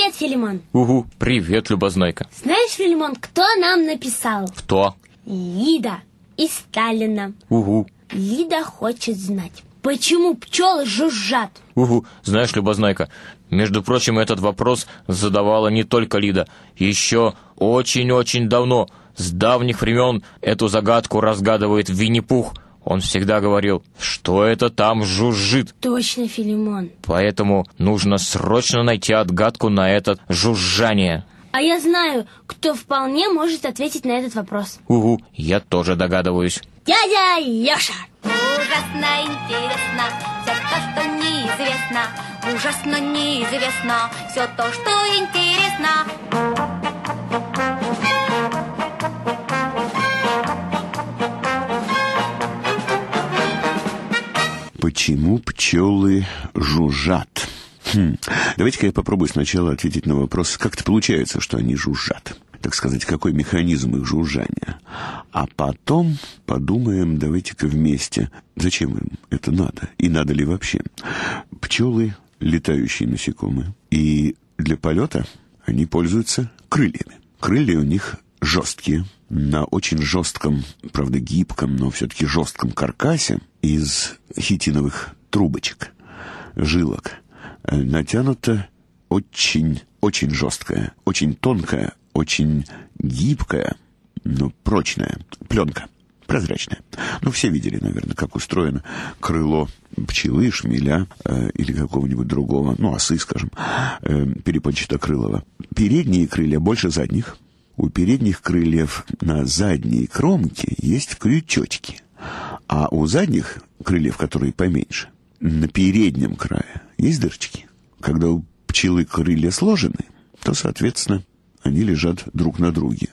Привет, Филимон. Угу, привет, Любознайка. Знаешь, Филимон, кто нам написал? Кто? Лида из Сталина. Угу. Лида хочет знать, почему пчелы жужжат? Угу, знаешь, Любознайка, между прочим, этот вопрос задавала не только Лида. Еще очень-очень давно, с давних времен, эту загадку разгадывает Винни-Пух. Он всегда говорил, что это там жужжит. Точно, Филимон. Поэтому нужно срочно найти отгадку на это жужжание. А я знаю, кто вполне может ответить на этот вопрос. Угу, я тоже догадываюсь. Дядя Леша! Ужасно интересно все то, что неизвестно. Ужасно неизвестно все то, что интересно. Почему пчелы жужжат? Хм. Давайте-ка я попробую сначала ответить на вопрос, как это получается, что они жужжат. Так сказать, какой механизм их жужжания. А потом подумаем, давайте-ка вместе, зачем им это надо и надо ли вообще. Пчелы – летающие насекомые, и для полета они пользуются крыльями. Крылья у них жесткие, на очень жестком, правда гибком, но все-таки жестком каркасе из хитиновых трубочек, жилок, э, натянута очень, очень жесткая, очень тонкая, очень гибкая, но прочная пленка, прозрачная. Ну, все видели, наверное, как устроено крыло пчелы, шмеля э, или какого-нибудь другого, ну, осы, скажем, э, перепончатокрылого. Передние крылья больше задних – у передних крыльев на задней кромке есть крючочки, а у задних крыльев, которые поменьше, на переднем крае есть дырочки. Когда у пчелы крылья сложены, то, соответственно, они лежат друг на друге.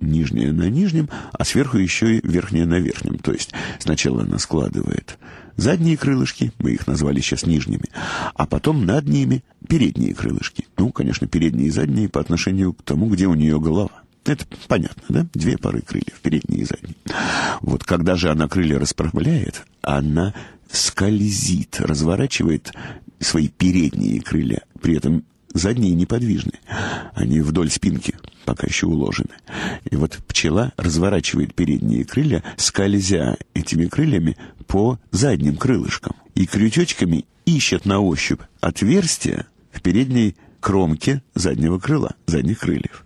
Нижняя на нижнем, а сверху еще и верхняя на верхнем. То есть сначала она складывает задние крылышки, мы их назвали сейчас нижними, а потом над ними передние крылышки. Ну, конечно, передние и задние по отношению к тому, где у нее голова. Это понятно, да? Две пары крыльев, передние и задние. Вот когда же она крылья расправляет, она скользит, разворачивает свои передние крылья, при этом задние неподвижны. Они вдоль спинки пока еще уложены. И вот пчела разворачивает передние крылья, скользя этими крыльями по задним крылышкам. И крючочками ищет на ощупь отверстие в передней кромке заднего крыла, задних крыльев.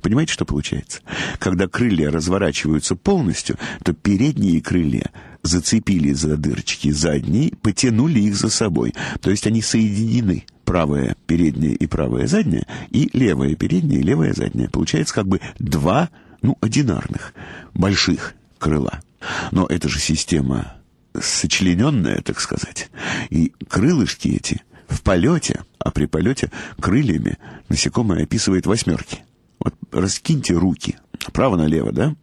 Понимаете, что получается? Когда крылья разворачиваются полностью, то передние крылья зацепили за дырочки задние, потянули их за собой. То есть они соединены. Правая передняя и правая задняя, и левая передняя и левая задняя. Получается как бы два, ну, одинарных, больших крыла. Но это же система сочлененная, так сказать. И крылышки эти в полете, а при полете крыльями насекомое описывает восьмерки. Вот раскиньте руки право-налево, да?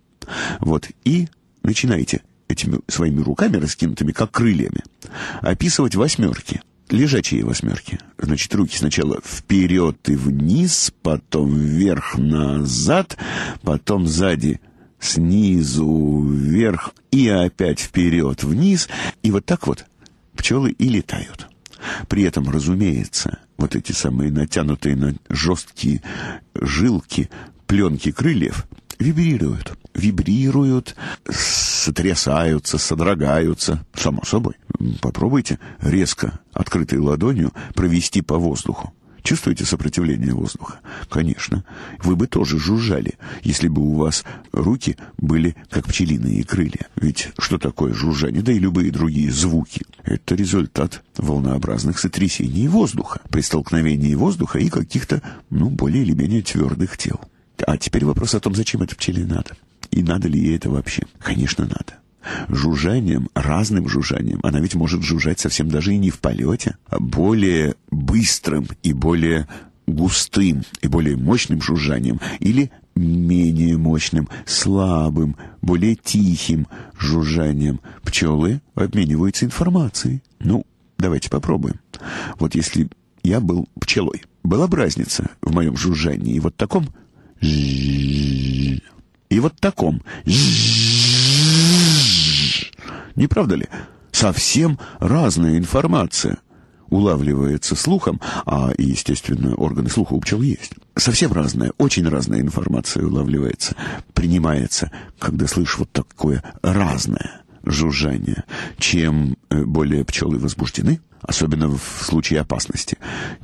Вот, и начинайте этими своими руками раскинутыми, как крыльями, описывать восьмерки. Лежачие восьмерки. Значит, руки сначала вперед и вниз, потом вверх-назад, потом сзади снизу вверх и опять вперед-вниз. И вот так вот пчелы и летают. При этом, разумеется, вот эти самые натянутые на жесткие жилки пленки крыльев вибрируют. Вибрируют, сотрясаются, содрогаются. Само собой. Попробуйте резко, открытой ладонью, провести по воздуху. Чувствуете сопротивление воздуха? Конечно. Вы бы тоже жужжали, если бы у вас руки были как пчелиные крылья. Ведь что такое жужжание, да и любые другие звуки? Это результат волнообразных сотрясений воздуха, при столкновении воздуха и каких-то, ну, более или менее твердых тел. А теперь вопрос о том, зачем это пчеле надо. И надо ли ей это вообще? Конечно, надо жужжанием, разным жужжанием. Она ведь может жужжать совсем даже и не в полете, а более быстрым и более густым и более мощным жужжанием или менее мощным, слабым, более тихим жужжанием. Пчелы обмениваются информацией. Ну, давайте попробуем. Вот если я был пчелой, была бы разница в моем жужжании и вот таком и вот таком не правда ли? Совсем разная информация. улавливается слухом, а, естественно, органы слуха у пчел есть. Совсем разная, очень разная информация улавливается, принимается, когда слышишь вот такое разное жужжание. Чем э, более пчелы возбуждены, особенно в случае опасности,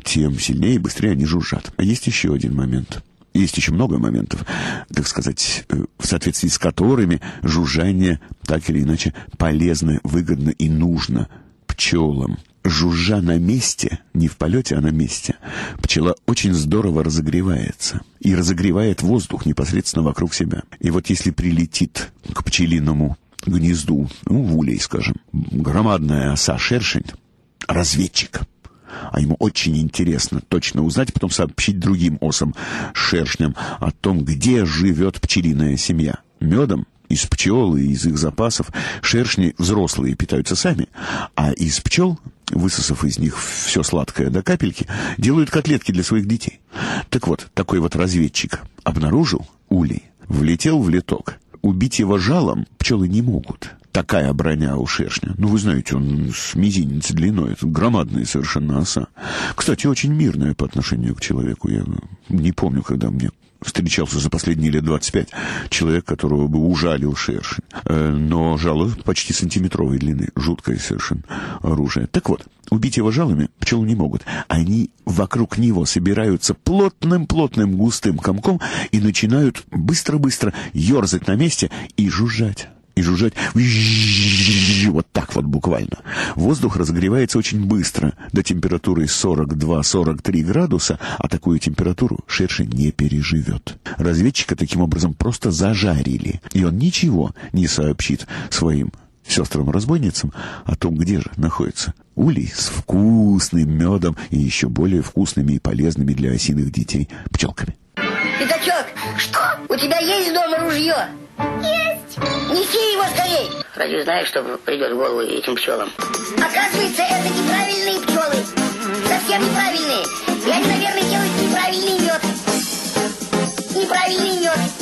тем сильнее и быстрее они жужжат. А есть еще один момент. Есть еще много моментов, так сказать, э, в соответствии с которыми жужжание так или иначе полезно, выгодно и нужно пчелам. Жужжа на месте, не в полете, а на месте, пчела очень здорово разогревается и разогревает воздух непосредственно вокруг себя. И вот если прилетит к пчелиному гнезду, ну, в улей, скажем, громадная оса шершень, разведчик, а ему очень интересно точно узнать, потом сообщить другим осам, шершням, о том, где живет пчелиная семья. Медом из пчел и из их запасов шершни взрослые питаются сами, а из пчел, высосав из них все сладкое до капельки, делают котлетки для своих детей. Так вот, такой вот разведчик обнаружил улей, влетел в леток. Убить его жалом пчелы не могут такая броня у шершня. Ну, вы знаете, он с мизинец длиной. Это громадная совершенно оса. Кстати, очень мирная по отношению к человеку. Я не помню, когда мне встречался за последние лет 25 человек, которого бы ужалил шершень. Э, но жало почти сантиметровой длины. Жуткое совершенно оружие. Так вот, убить его жалами пчелы не могут. Они вокруг него собираются плотным-плотным густым комком и начинают быстро-быстро ерзать на месте и жужжать и жужжать вот так вот буквально. Воздух разогревается очень быстро, до температуры 42-43 градуса, а такую температуру шершень не переживет. Разведчика таким образом просто зажарили, и он ничего не сообщит своим сестрам-разбойницам о том, где же находится улей с вкусным медом и еще более вкусными и полезными для осиных детей пчелками. Пятачок, что? У тебя есть дома ружье? Неси его скорей! Разве знаешь, что придет в голову этим пчелам? Оказывается, это неправильные пчелы. Совсем неправильные. И они, наверное, делают неправильный мед. Неправильный мед.